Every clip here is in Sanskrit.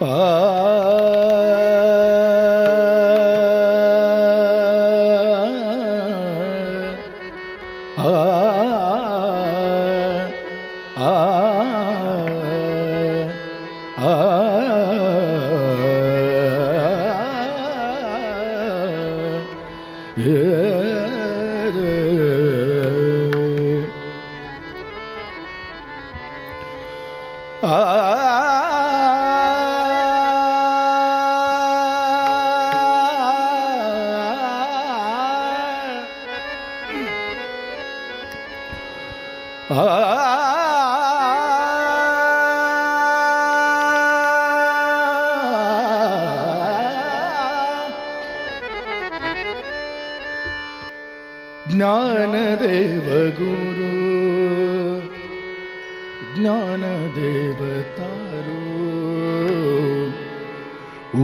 Ah Amen. ज्ञानदेव तारो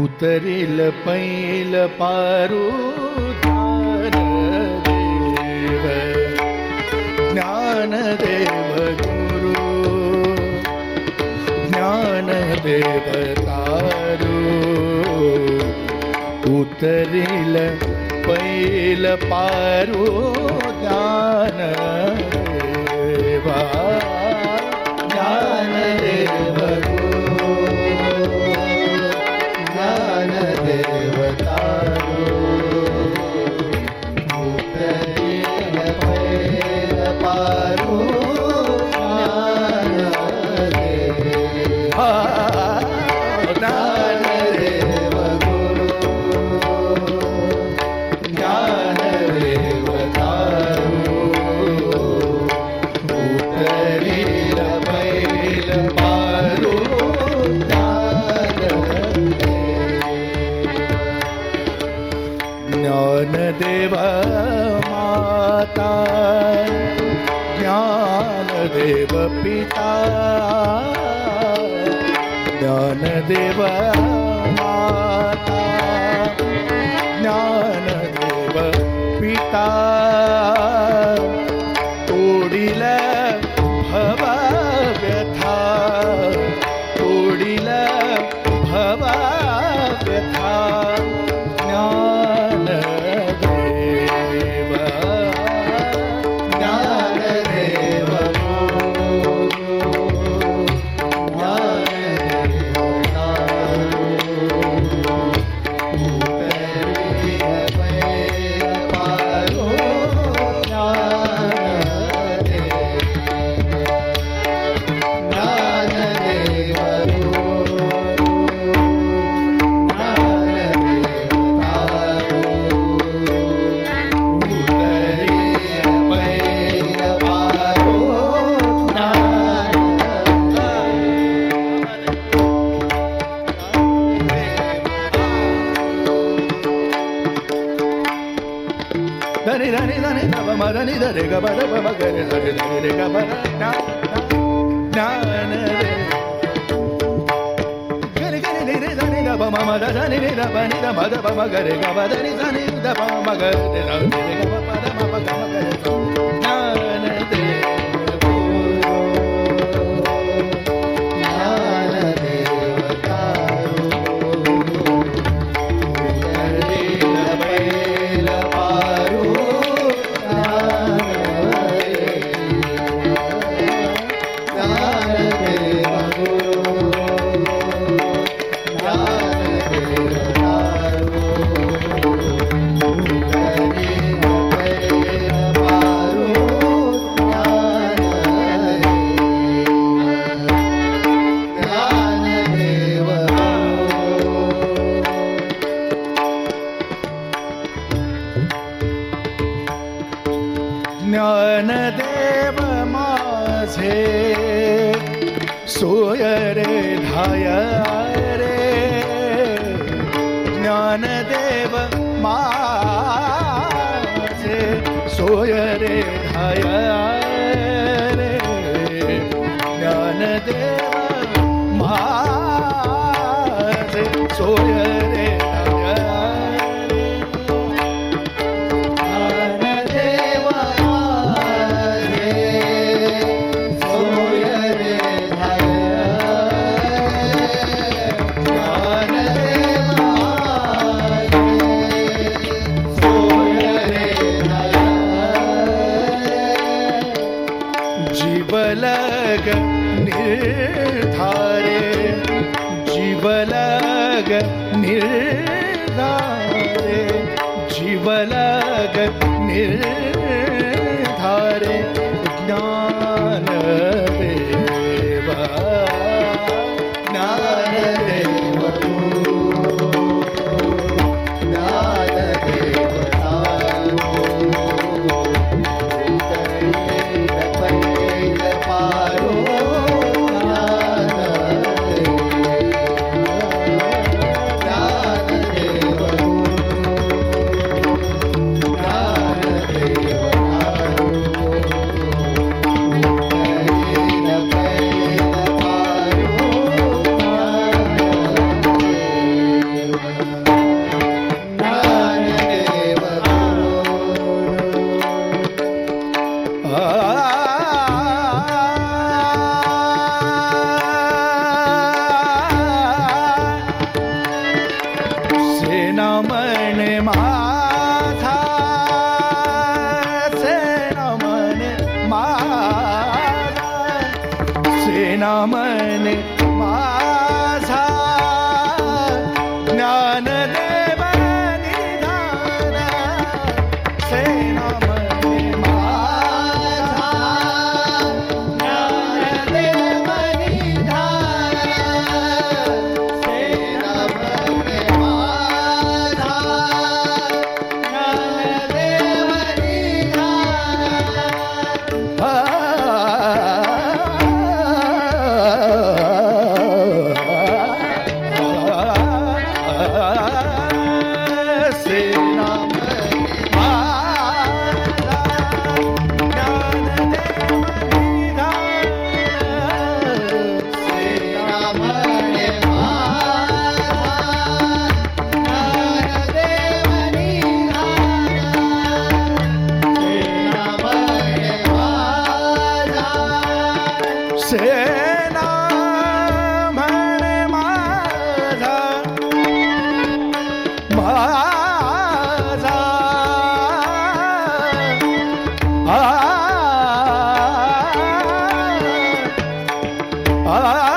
उतरिल पैल पारो ज्ञानदेव। ज्ञानदेव गुरु ज्ञानदेव तारो उतरिल पैल पारो ज्ञान पिता। ज्ञानदेव माता। ज्ञानदेव पिता। तोडिल ధని ధని ధని గబ మదని ధరి గబ దబ మగరి ధరి ధరి రి గబ ర నా నా జ్ఞాన రే గరి గరి ని రి ధని గబ మమ ద ధని ని ద బ ని ద మ ద బ మగరి గబ ధని ధని ద బ మగరి రి ర రి గబ ప ద మ ప ज्ञानदेव माझे. सोय रे धाय रे. ज्ञानदेव माझे. सोय रे धाय रे. ज्ञानदेव माझे. सोय जीवलग निर्धारे जीवलग निर्धारे जीवलग निर्धारे ज्ञान देवा ज्ञान 完来完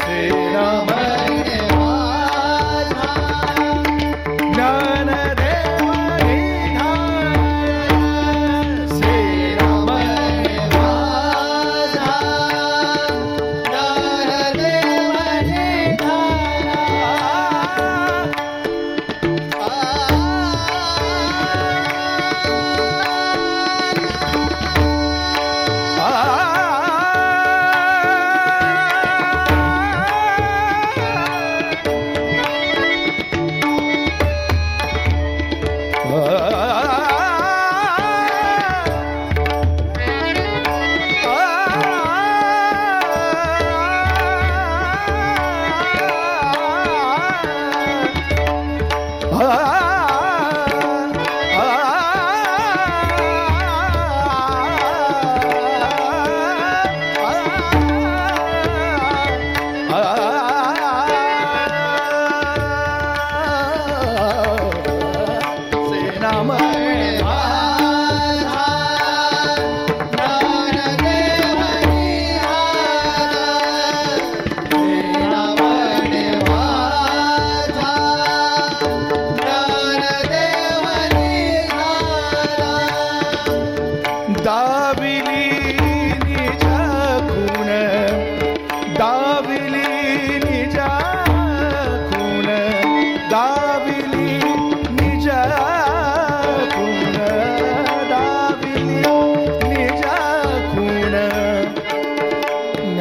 Sri Rama